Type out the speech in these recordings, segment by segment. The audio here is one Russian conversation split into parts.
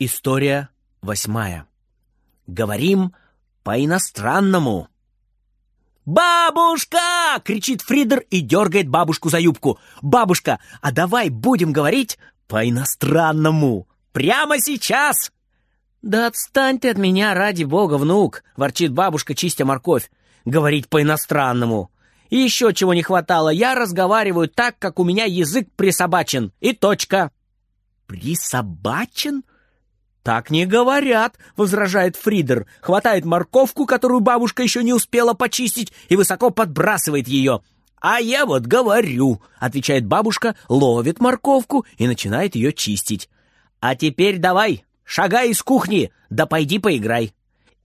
История восьмая. Говорим по-иностранному. «Бабушка!» — кричит Фридер и дергает бабушку за юбку. «Бабушка, а давай будем говорить по-иностранному! Прямо сейчас!» «Да отстань ты от меня, ради бога, внук!» — ворчит бабушка, чистя морковь. «Говорить по-иностранному!» И еще чего не хватало, я разговариваю так, как у меня язык присобачен. И точка. Присобачен? Так не говорят, возражает Фридер. Хватает морковку, которую бабушка еще не успела почистить, и высоко подбрасывает ее. «А я вот говорю», — отвечает бабушка, ловит морковку и начинает ее чистить. «А теперь давай, шагай из кухни, да пойди поиграй.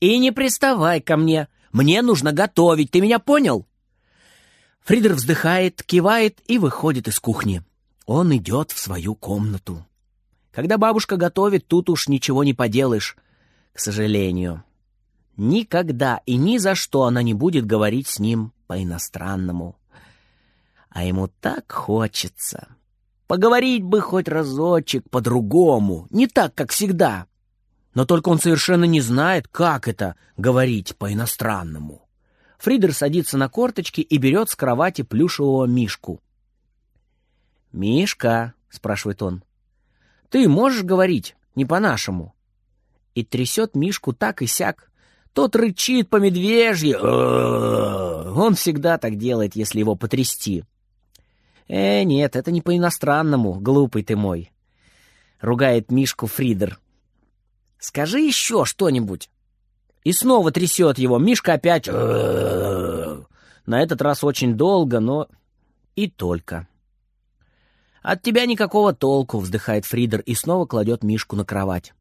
И не приставай ко мне, мне нужно готовить, ты меня понял?» Фридер вздыхает, кивает и выходит из кухни. Он идет в свою комнату. Когда бабушка готовит, тут уж ничего не поделаешь, к сожалению. Никогда и ни за что она не будет говорить с ним по-иностранному. А ему так хочется. Поговорить бы хоть разочек по-другому, не так, как всегда. Но только он совершенно не знает, как это — говорить по-иностранному. Фридер садится на корточки и берет с кровати плюшевого мишку. «Мишка», — спрашивает он, — «ты можешь говорить не по-нашему?» И трясет Мишку так и сяк. Тот рычит по медвежье. Он всегда так делает, если его потрясти. «Э, нет, это не по-иностранному, глупый ты мой», — ругает Мишку Фридер. «Скажи еще что-нибудь». И снова трясет его. Мишка опять... На этот раз очень долго, но... И только. «От тебя никакого толку», — вздыхает Фридер и снова кладет Мишку на кровать.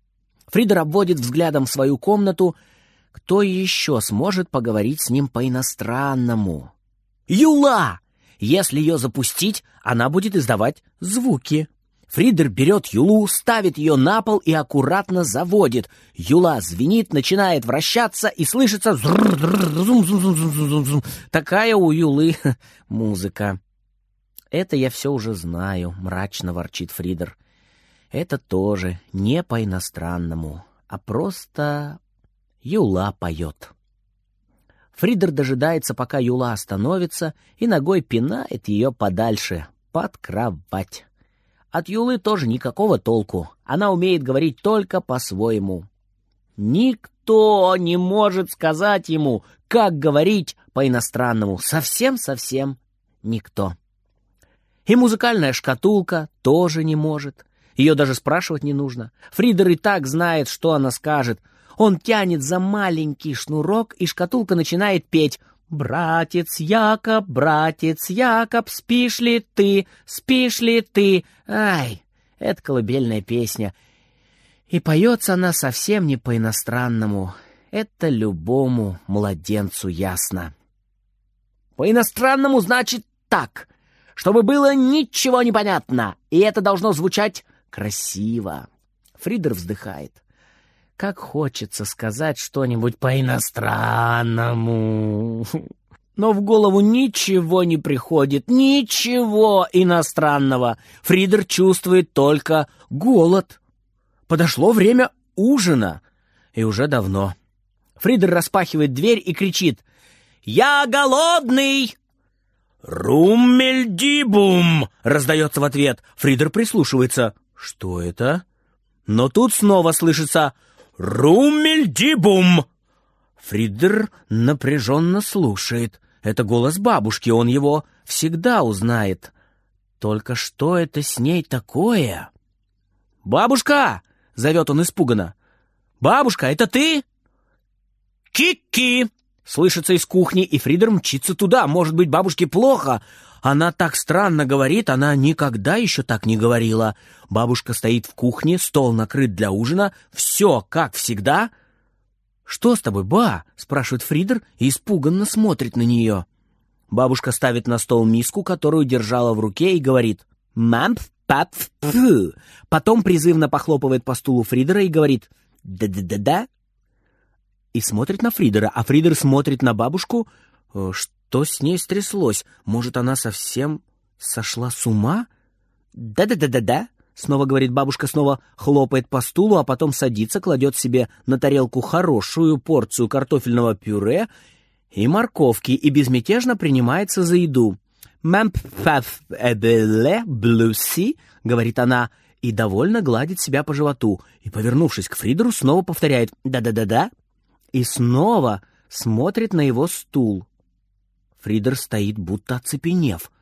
Фридер обводит взглядом свою комнату. Кто еще сможет поговорить с ним по-иностранному? «Юла!» Если ее запустить, она будет издавать звуки. Фридер берет Юлу, ставит ее на пол и аккуратно заводит. Юла звенит, начинает вращаться и слышится такая у Юлы музыка. Это я все уже знаю, мрачно ворчит Фридер. Это тоже не по-иностранному, а просто Юла поет. Фридер дожидается, пока Юла остановится, и ногой пинает ее подальше, под кровать. От Юлы тоже никакого толку. Она умеет говорить только по-своему. Никто не может сказать ему, как говорить по-иностранному. Совсем-совсем никто. И музыкальная шкатулка тоже не может. Ее даже спрашивать не нужно. Фридер и так знает, что она скажет. Он тянет за маленький шнурок, и шкатулка начинает петь «Братец Якоб, братец Якоб, спишь ли ты, спишь ли ты?» Ай, это колыбельная песня. И поется она совсем не по-иностранному. Это любому младенцу ясно. По-иностранному значит так, чтобы было ничего не понятно, и это должно звучать красиво. Фридер вздыхает. Как хочется сказать что-нибудь по-иностранному. Но в голову ничего не приходит, ничего иностранного. Фридер чувствует только голод. Подошло время ужина. И уже давно. Фридер распахивает дверь и кричит «Я голодный!» «Руммельдибум!» — раздается в ответ. Фридер прислушивается. «Что это?» Но тут снова слышится «Руммельдибум!» Фридер напряженно слушает. Это голос бабушки, он его всегда узнает. Только что это с ней такое? «Бабушка!» — зовет он испуганно. «Бабушка, это ты?» «Кики!» — слышится из кухни, и Фридер мчится туда. Может быть, бабушке плохо, она так странно говорит, она никогда еще так не говорила. Бабушка стоит в кухне, стол накрыт для ужина, все как всегда. «Что с тобой, ба?» — спрашивает Фридер и испуганно смотрит на нее. Бабушка ставит на стол миску, которую держала в руке, и говорит «Мамп, пап, пф». Потом призывно похлопывает по стулу Фридера и говорит «Да-да-да-да». И смотрит на Фридера, а Фридер смотрит на бабушку. «Что?» Что с ней стряслось? Может, она совсем сошла с ума? Да-да-да-да-да, снова говорит бабушка, снова хлопает по стулу, а потом садится, кладет себе на тарелку хорошую порцию картофельного пюре и морковки и безмятежно принимается за еду. «Мам эбеле блюси», — говорит она, и довольно гладит себя по животу, и, повернувшись к Фридеру, снова повторяет «да-да-да-да», и снова смотрит на его стул. Фридер стоит, будто оцепенев.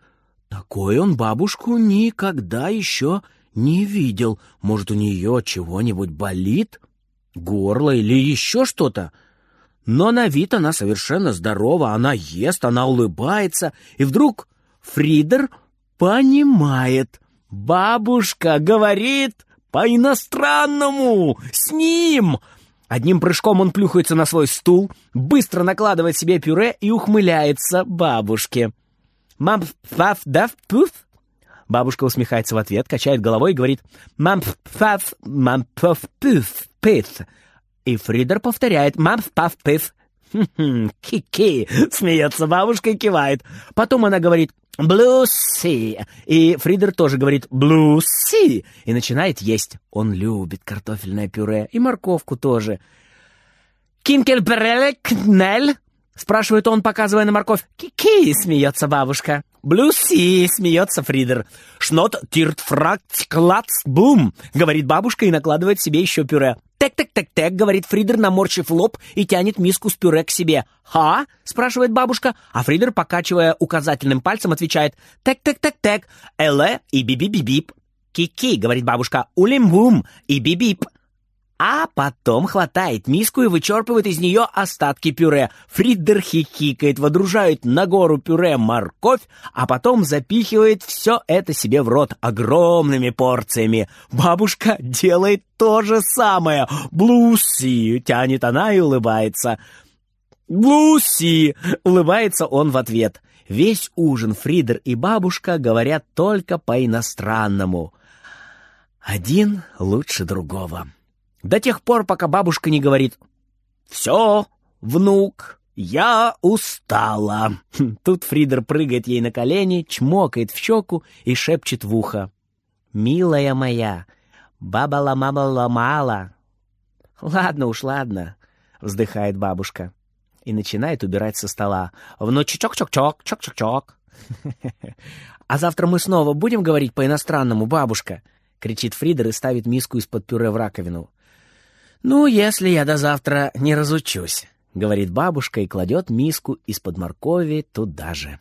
Такой он бабушку никогда еще не видел. Может, у нее чего-нибудь болит? Горло или еще что-то? Но на вид она совершенно здорова, она ест, она улыбается, и вдруг Фридер понимает. Бабушка говорит по-иностранному, с ним. Одним прыжком он плюхается на свой стул, быстро накладывает себе пюре и ухмыляется бабушке. «Мам, паф, дав, пуф?» Бабушка усмехается в ответ, качает головой и говорит «Мам, паф, мам, паф, пуф, пиф». И Фридер повторяет «Мам, паф, пиф». «Ки-ки!» — смеется бабушка и кивает. Потом она говорит «Блуси!» И Фридер тоже говорит «Блуси!» и начинает есть. Он любит картофельное пюре и морковку тоже. «Кинкельперелек Нель?» — спрашивает он, показывая на морковь. «Ки-ки!» — смеется бабушка. «Блюси!» — смеется Фридер. «Шнот тирт бум!» — говорит бабушка и накладывает себе еще пюре. «Тек-тек-тек-тек», — говорит Фридер, наморщив лоб и тянет миску с пюре к себе. «Ха?» — спрашивает бабушка, а Фридер, покачивая указательным пальцем, отвечает «Тек-тек-тек-тек, эле и биби-биби-бип». «Ки-ки», — говорит бабушка, «улим-бум» и бип-бип а потом хватает миску и вычерпывает из нее остатки пюре. Фридер хихикает, водружает на гору пюре морковь, а потом запихивает все это себе в рот огромными порциями. Бабушка делает то же самое. «Блуси!» — тянет она и улыбается. «Блуси!» — улыбается он в ответ. Весь ужин Фридер и бабушка говорят только по-иностранному. Один лучше другого. До тех пор, пока бабушка не говорит «Все, внук, я устала». Тут Фридер прыгает ей на колени, чмокает в щеку и шепчет в ухо. «Милая моя, баба ломала ломала». «Ладно уж, ладно», — вздыхает бабушка и начинает убирать со стола. «Внучок-чок-чок, чок-чок-чок». «А завтра мы снова будем говорить по-иностранному, бабушка?» — кричит Фридер и ставит миску из-под пюре в раковину. «Ну, если я до завтра не разучусь», — говорит бабушка и кладет миску из-под моркови туда же.